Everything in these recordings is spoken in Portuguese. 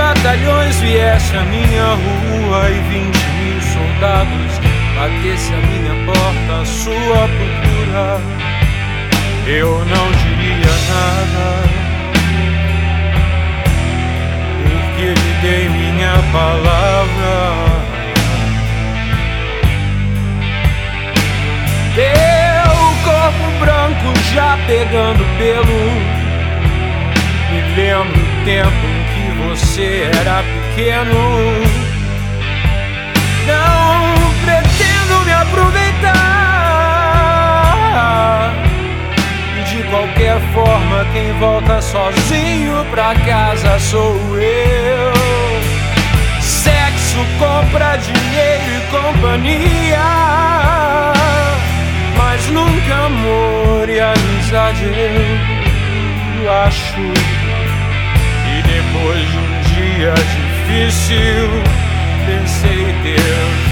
batalhões viesse à minha rua e vinte mil soldados batesse a minha porta à sua procura, eu não diria nada. Porque lhe dei minha palavra. Teu corpo branco já pegando pelo. Me lembro o tempo você era pequeno. Não pretendo me aproveitar. De qualquer forma, quem volta sozinho pra casa sou eu. Sexo compra dinheiro e companhia. Mas nunca amor e amizade eu acho. Dia difícil, pensei ter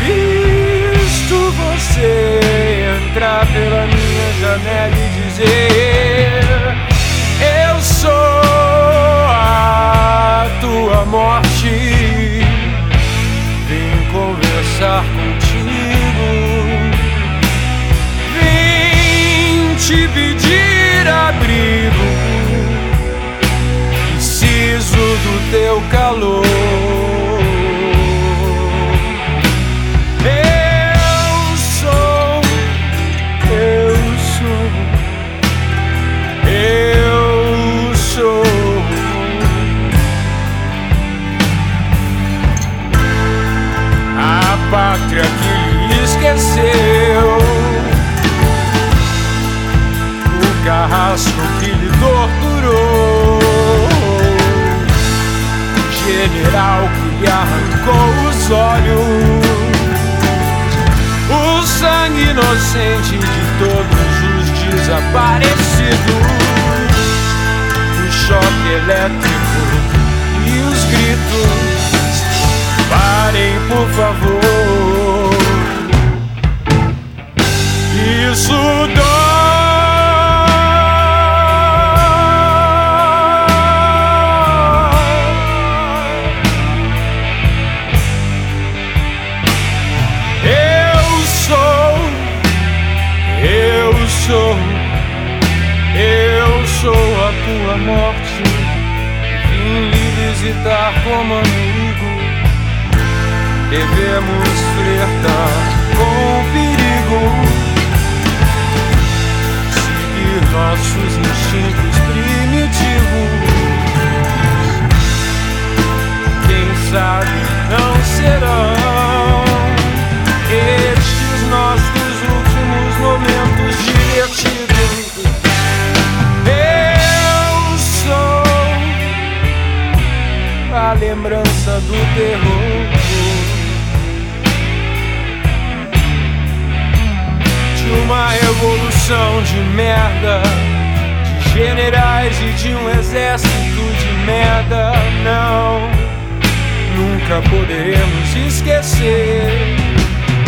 visto você entrar pela minha janela e dizer: Eu sou a tua morte. Teu calor. Arrancou os olhos o sangue inocente de todos os desaparecidos, o choque elétrico e os gritos. Parem, por favor. Isso dói. Morte. Vim lhe visitar como amigo. Devemos flertar com o perigo. Seguir nossos instintos primitivos. Quem sabe não serão lembrança do terror. De uma revolução de merda, de generais e de um exército de merda. Não, nunca poderemos esquecer,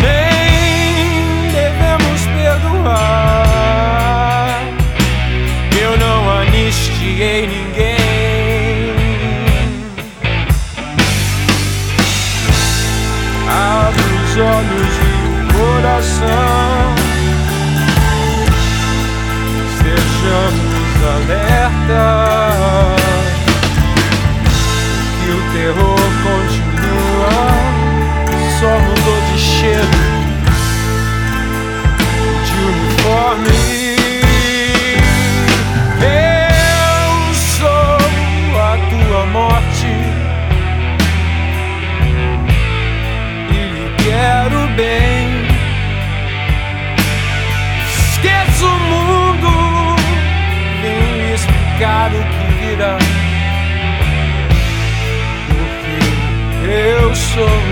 nem devemos perdoar. Virá. Porque eu sou